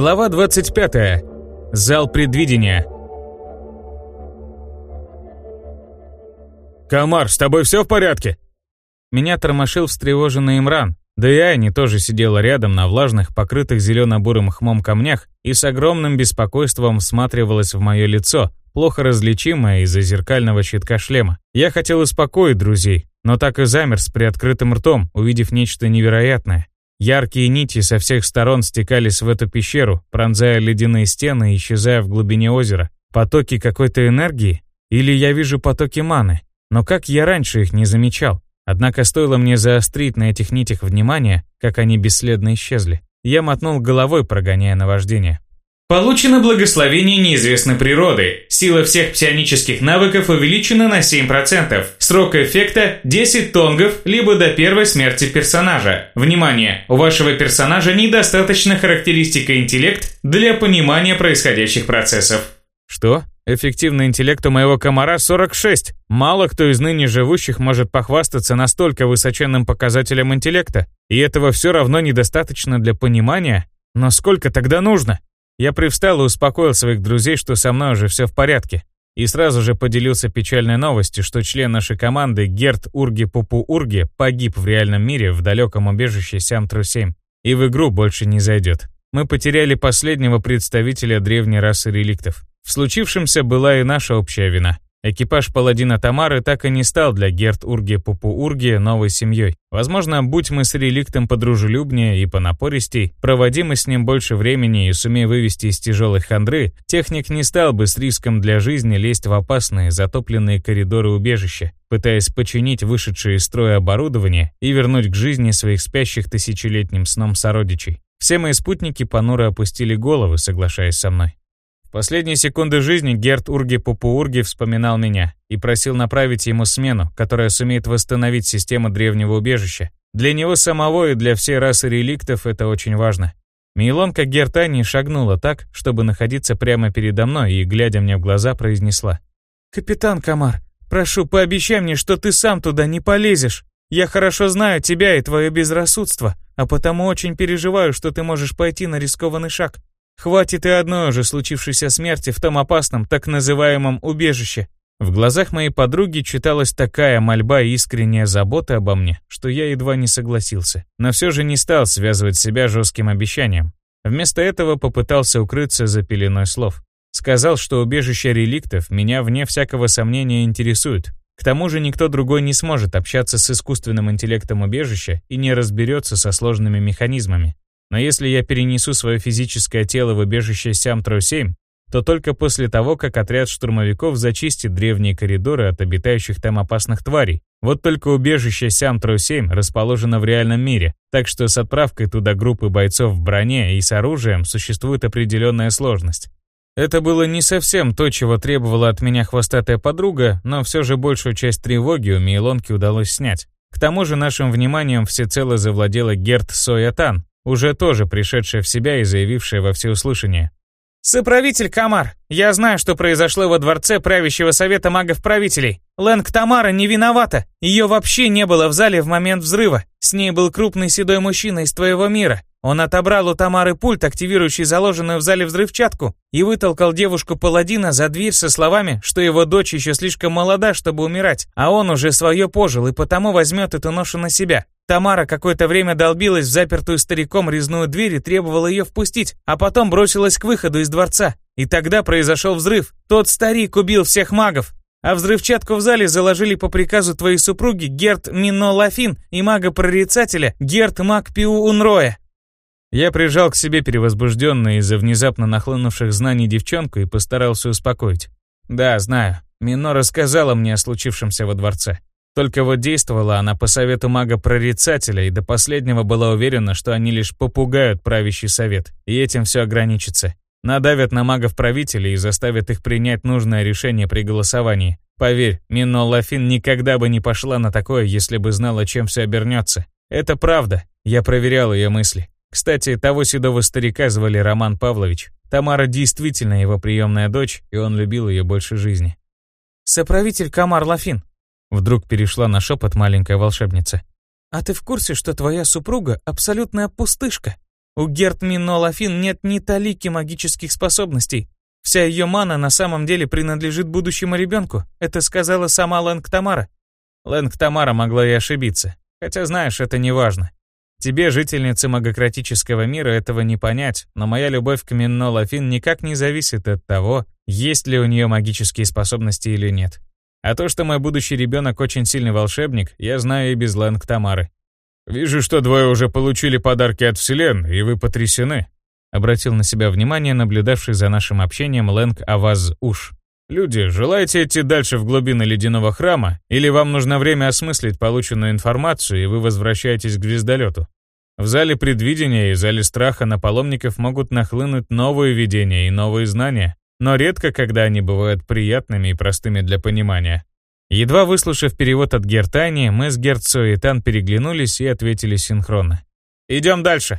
Глава 25. Зал предвидения. «Комар, с тобой все в порядке?» Меня тормошил встревоженный Имран, да и Айни тоже сидела рядом на влажных, покрытых зелено-бурым хмом камнях и с огромным беспокойством всматривалась в мое лицо, плохо различимое из-за зеркального щитка шлема. Я хотел успокоить друзей, но так и замер с приоткрытым ртом, увидев нечто невероятное. Яркие нити со всех сторон стекались в эту пещеру, пронзая ледяные стены и исчезая в глубине озера. Потоки какой-то энергии? Или я вижу потоки маны? Но как я раньше их не замечал? Однако стоило мне заострить на этих нитях внимание, как они бесследно исчезли. Я мотнул головой, прогоняя наваждение. Получено благословение неизвестной природы. Сила всех псионических навыков увеличена на 7%. Срок эффекта 10 тонгов, либо до первой смерти персонажа. Внимание! У вашего персонажа недостаточно характеристика интеллект для понимания происходящих процессов. Что? Эффективный интеллект у моего комара 46. Мало кто из ныне живущих может похвастаться настолько высоченным показателем интеллекта. И этого все равно недостаточно для понимания. Но сколько тогда нужно? Я привстал и успокоил своих друзей, что со мной уже все в порядке. И сразу же поделился печальной новостью, что член нашей команды Герт Урги Пупу Урги погиб в реальном мире в далеком убежище Сямтру-7 и в игру больше не зайдет. Мы потеряли последнего представителя древней расы реликтов. В случившемся была и наша общая вина. Экипаж паладина Тамары так и не стал для Герт Урги Пупу Урги новой семьей. Возможно, будь мы с реликтом подружелюбнее и понапористей, проводи мы с ним больше времени и сумея вывести из тяжелой хандры, техник не стал бы с риском для жизни лезть в опасные затопленные коридоры убежища, пытаясь починить вышедшее из строя оборудование и вернуть к жизни своих спящих тысячелетним сном сородичей. Все мои спутники понуро опустили головы, соглашаясь со мной. Последние секунды жизни Герт Урги Пупуурги вспоминал меня и просил направить ему смену, которая сумеет восстановить систему древнего убежища. Для него самого и для всей расы реликтов это очень важно. Мейлонка Гертани шагнула так, чтобы находиться прямо передо мной и, глядя мне в глаза, произнесла. «Капитан Камар, прошу, пообещай мне, что ты сам туда не полезешь. Я хорошо знаю тебя и твое безрассудство, а потому очень переживаю, что ты можешь пойти на рискованный шаг. Хватит и одной уже случившейся смерти в том опасном, так называемом убежище. В глазах моей подруги читалась такая мольба и искренняя забота обо мне, что я едва не согласился. Но все же не стал связывать себя жестким обещанием. Вместо этого попытался укрыться за пеленой слов. Сказал, что убежище реликтов меня вне всякого сомнения интересует. К тому же никто другой не сможет общаться с искусственным интеллектом убежища и не разберется со сложными механизмами. Но если я перенесу свое физическое тело в убежище Сямтро-7, то только после того, как отряд штурмовиков зачистит древние коридоры от обитающих там опасных тварей. Вот только убежище Сямтро-7 расположено в реальном мире, так что с отправкой туда группы бойцов в броне и с оружием существует определенная сложность. Это было не совсем то, чего требовала от меня хвостатая подруга, но все же большую часть тревоги у Мейлонки удалось снять. К тому же нашим вниманием всецело завладела Герт Соятан, уже тоже пришедшая в себя и заявившая во всеуслышание. «Соправитель Камар, я знаю, что произошло во дворце правящего совета магов-правителей. Лэнг Тамара не виновата. Ее вообще не было в зале в момент взрыва. С ней был крупный седой мужчина из твоего мира. Он отобрал у Тамары пульт, активирующий заложенную в зале взрывчатку, и вытолкал девушку-паладина за дверь со словами, что его дочь еще слишком молода, чтобы умирать, а он уже свое пожил и потому возьмет эту ношу на себя. Тамара какое-то время долбилась в запертую стариком резную дверь и требовала ее впустить, а потом бросилась к выходу из дворца. И тогда произошел взрыв. Тот старик убил всех магов. А взрывчатку в зале заложили по приказу твоей супруги Герт Мино Лафин и мага-прорицателя Герт Мак Пиу Унроя. Я прижал к себе перевозбужденную из-за внезапно нахлынувших знаний девчонку и постарался успокоить. Да, знаю. Мино рассказала мне о случившемся во дворце. Только вот действовала она по совету мага-прорицателя и до последнего была уверена, что они лишь попугают правящий совет, и этим все ограничится. Надавят на магов-правителей и заставят их принять нужное решение при голосовании. Поверь, Мино Лафин никогда бы не пошла на такое, если бы знала, чем все обернется. Это правда, я проверял ее мысли. Кстати, того седого старика звали Роман Павлович. Тамара действительно его приемная дочь, и он любил ее больше жизни. «Соправитель Камар Лафин», Вдруг перешла на шепот маленькая волшебница. «А ты в курсе, что твоя супруга абсолютная пустышка? У Герт Миннолафин нет ни талики магических способностей. Вся ее мана на самом деле принадлежит будущему ребенку. Это сказала сама Лэнг Тамара. Лэнг Тамара могла и ошибиться. Хотя, знаешь, это не важно. Тебе, жительнице магократического мира, этого не понять, но моя любовь к Минно Лафин никак не зависит от того, есть ли у нее магические способности или нет. А то, что мой будущий ребенок очень сильный волшебник, я знаю и без Лэнг Тамары. «Вижу, что двое уже получили подарки от Вселенной, и вы потрясены», обратил на себя внимание наблюдавший за нашим общением Лэнг Аваз Уш. «Люди, желаете идти дальше в глубины ледяного храма, или вам нужно время осмыслить полученную информацию, и вы возвращаетесь к звездолету? В зале предвидения и зале страха на паломников могут нахлынуть новые видения и новые знания, но редко когда они бывают приятными и простыми для понимания. Едва выслушав перевод от Гертани, мы с Герцо и Тан переглянулись и ответили синхронно. «Идем дальше!»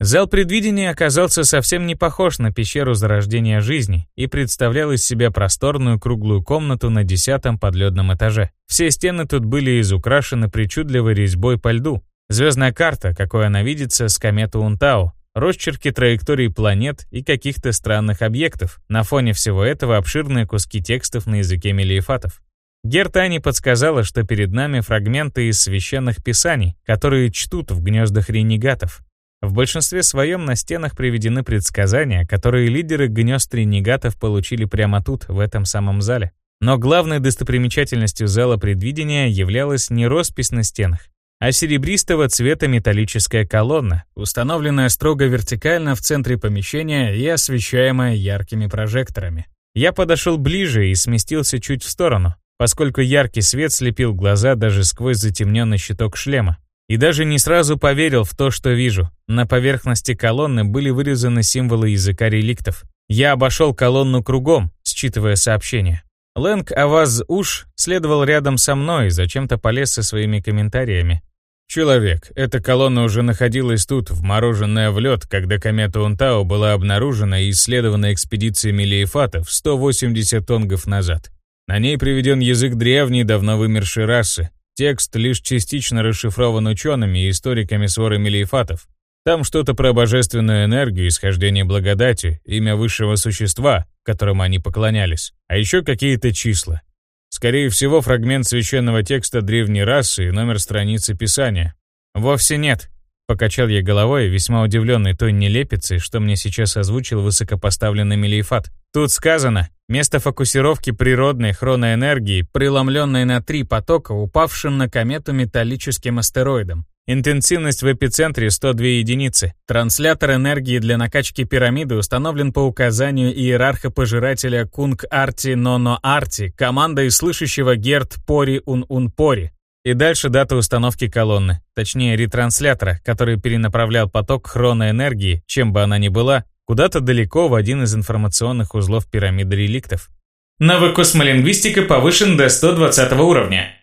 Зал предвидения оказался совсем не похож на пещеру зарождения жизни и представлял из себя просторную круглую комнату на десятом подледном этаже. Все стены тут были изукрашены причудливой резьбой по льду. Звездная карта, какой она видится с кометы Унтау, росчерки траекторий планет и каких-то странных объектов. На фоне всего этого обширные куски текстов на языке мелиефатов. Гертани подсказала, что перед нами фрагменты из священных писаний, которые чтут в гнездах ренегатов. В большинстве своем на стенах приведены предсказания, которые лидеры гнезд ренегатов получили прямо тут, в этом самом зале. Но главной достопримечательностью зала предвидения являлась не роспись на стенах, а серебристого цвета металлическая колонна, установленная строго вертикально в центре помещения и освещаемая яркими прожекторами. Я подошел ближе и сместился чуть в сторону, поскольку яркий свет слепил глаза даже сквозь затемненный щиток шлема. И даже не сразу поверил в то, что вижу. На поверхности колонны были вырезаны символы языка реликтов. Я обошел колонну кругом, считывая сообщения. Лэнг Аваз Уш следовал рядом со мной зачем-то полез со своими комментариями. «Человек, эта колонна уже находилась тут, вмороженная в лед, когда комета Унтау была обнаружена и исследована экспедициями Лейфатов 180 тонгов назад. На ней приведен язык древней, давно вымершей расы, Текст лишь частично расшифрован учеными и историками своры Мелиефатов. Там что-то про божественную энергию, исхождение благодати, имя высшего существа, которому они поклонялись, а еще какие-то числа. Скорее всего, фрагмент священного текста древней расы и номер страницы Писания. Вовсе нет. Покачал я головой, весьма удивленный той нелепицей, что мне сейчас озвучил высокопоставленный Мелиефат. Тут сказано, место фокусировки природной хроноэнергии, преломленной на три потока, упавшим на комету металлическим астероидом. Интенсивность в эпицентре 102 единицы. Транслятор энергии для накачки пирамиды установлен по указанию иерарха-пожирателя Кунг Арти Ноно Арти, командой слышащего Герт Пори Ун Ун Пори. И дальше дата установки колонны, точнее ретранслятора, который перенаправлял поток хроноэнергии, чем бы она ни была, куда-то далеко в один из информационных узлов пирамиды реликтов. Навык космолингвистика повышен до 120 уровня.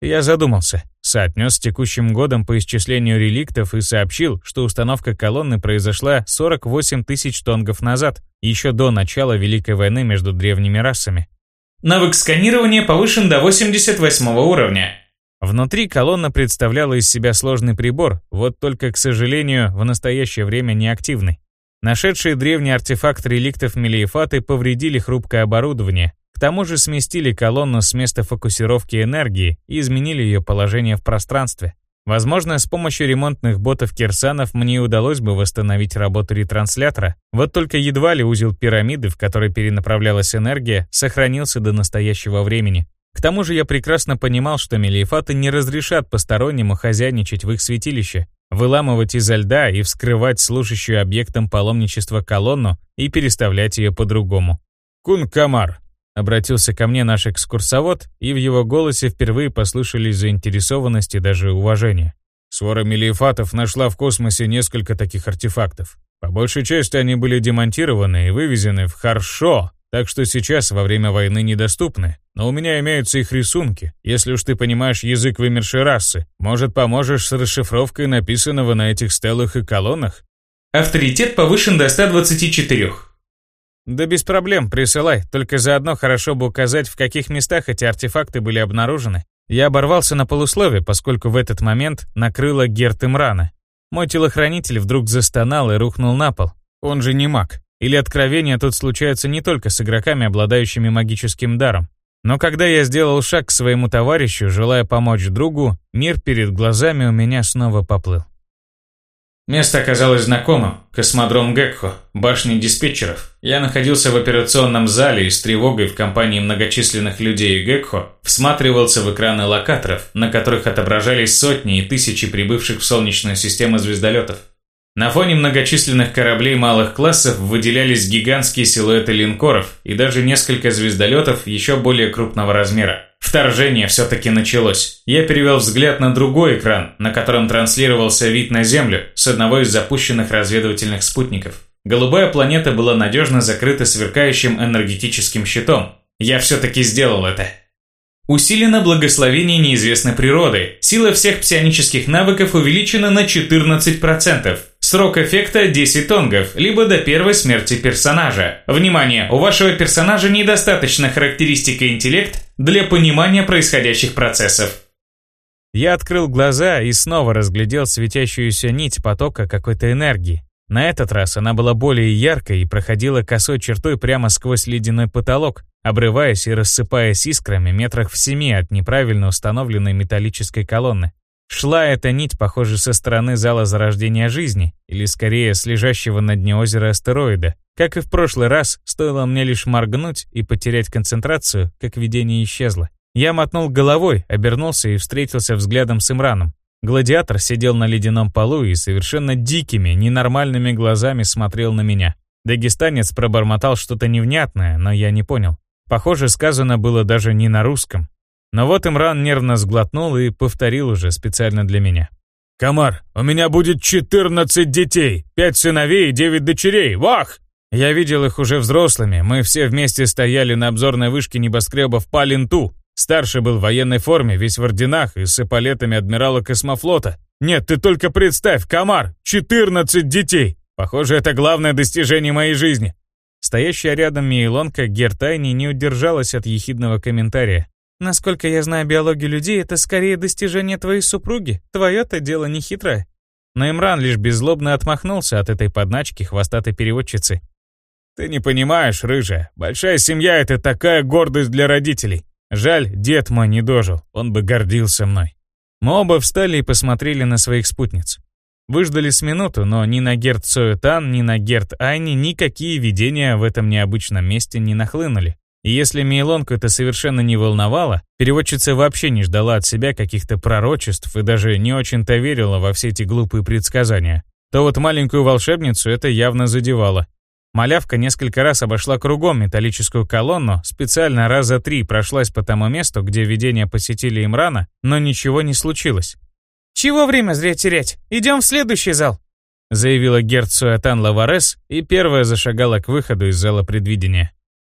Я задумался, соотнес с текущим годом по исчислению реликтов и сообщил, что установка колонны произошла 48 тысяч тонгов назад, еще до начала Великой войны между древними расами. Навык сканирования повышен до 88 уровня. Внутри колонна представляла из себя сложный прибор, вот только, к сожалению, в настоящее время неактивный. Нашедшие древний артефакт реликтов Мелиефаты повредили хрупкое оборудование, к тому же сместили колонну с места фокусировки энергии и изменили ее положение в пространстве. Возможно, с помощью ремонтных ботов-кирсанов мне удалось бы восстановить работу ретранслятора, вот только едва ли узел пирамиды, в который перенаправлялась энергия, сохранился до настоящего времени. К тому же я прекрасно понимал, что мелиефаты не разрешат постороннему хозяйничать в их святилище, выламывать изо льда и вскрывать служащую объектом паломничества колонну и переставлять ее по-другому. «Кун Камар», — обратился ко мне наш экскурсовод, и в его голосе впервые послышались заинтересованность и даже уважение. Свора мелиефатов нашла в космосе несколько таких артефактов. По большей части они были демонтированы и вывезены в Харшо, так что сейчас во время войны недоступны, но у меня имеются их рисунки. Если уж ты понимаешь язык вымершей расы, может, поможешь с расшифровкой написанного на этих стелах и колоннах? Авторитет повышен до 124. Да без проблем, присылай, только заодно хорошо бы указать, в каких местах эти артефакты были обнаружены. Я оборвался на полуслове, поскольку в этот момент накрыло Герт Имрана. Мой телохранитель вдруг застонал и рухнул на пол. Он же не маг. Или откровения тут случаются не только с игроками, обладающими магическим даром. Но когда я сделал шаг к своему товарищу, желая помочь другу, мир перед глазами у меня снова поплыл. Место оказалось знакомым. Космодром Гекхо, башни диспетчеров. Я находился в операционном зале и с тревогой в компании многочисленных людей Гекхо всматривался в экраны локаторов, на которых отображались сотни и тысячи прибывших в Солнечную систему звездолетов. На фоне многочисленных кораблей малых классов выделялись гигантские силуэты линкоров и даже несколько звездолетов еще более крупного размера. Вторжение все-таки началось. Я перевел взгляд на другой экран, на котором транслировался вид на Землю с одного из запущенных разведывательных спутников. Голубая планета была надежно закрыта сверкающим энергетическим щитом. Я все-таки сделал это. Усилено благословение неизвестной природы. Сила всех псионических навыков увеличена на 14%. Срок эффекта 10 тонгов, либо до первой смерти персонажа. Внимание, у вашего персонажа недостаточно характеристика интеллект для понимания происходящих процессов. Я открыл глаза и снова разглядел светящуюся нить потока какой-то энергии. На этот раз она была более яркой и проходила косой чертой прямо сквозь ледяной потолок, обрываясь и рассыпаясь искрами метрах в семи от неправильно установленной металлической колонны. Шла эта нить, похоже, со стороны зала зарождения жизни, или скорее с лежащего на дне озера астероида. Как и в прошлый раз, стоило мне лишь моргнуть и потерять концентрацию, как видение исчезло. Я мотнул головой, обернулся и встретился взглядом с Имраном. Гладиатор сидел на ледяном полу и совершенно дикими, ненормальными глазами смотрел на меня. Дагестанец пробормотал что-то невнятное, но я не понял. Похоже, сказано было даже не на русском. Но вот Имран нервно сглотнул и повторил уже специально для меня. «Камар, у меня будет 14 детей, 5 сыновей и 9 дочерей, вах!» Я видел их уже взрослыми, мы все вместе стояли на обзорной вышке небоскребов Палинту. Старший был в военной форме, весь в орденах и с эполетами адмирала космофлота. Нет, ты только представь, Камар, 14 детей! Похоже, это главное достижение моей жизни. Стоящая рядом Мейлонка Гертайни не удержалась от ехидного комментария. Насколько я знаю биологию людей, это скорее достижение твоей супруги. Твое-то дело не хитрое. Но Имран лишь беззлобно отмахнулся от этой подначки хвостатой переводчицы. «Ты не понимаешь, рыжая, большая семья — это такая гордость для родителей. Жаль, дед мой не дожил, он бы гордился мной». Мы оба встали и посмотрели на своих спутниц. Выждали с минуту, но ни на Герт Соютан, ни на Герт Айни никакие видения в этом необычном месте не нахлынули. И если Мейлонку это совершенно не волновало, переводчица вообще не ждала от себя каких-то пророчеств и даже не очень-то верила во все эти глупые предсказания, то вот маленькую волшебницу это явно задевало. Малявка несколько раз обошла кругом металлическую колонну, специально раза три прошлась по тому месту, где видения посетили Имрана, но ничего не случилось. «Чего время зря терять? Идем в следующий зал», заявила герцогатан Лаварес и первая зашагала к выходу из зала предвидения.